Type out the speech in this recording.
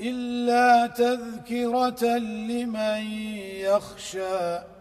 إلا تذكرة لمن يخشى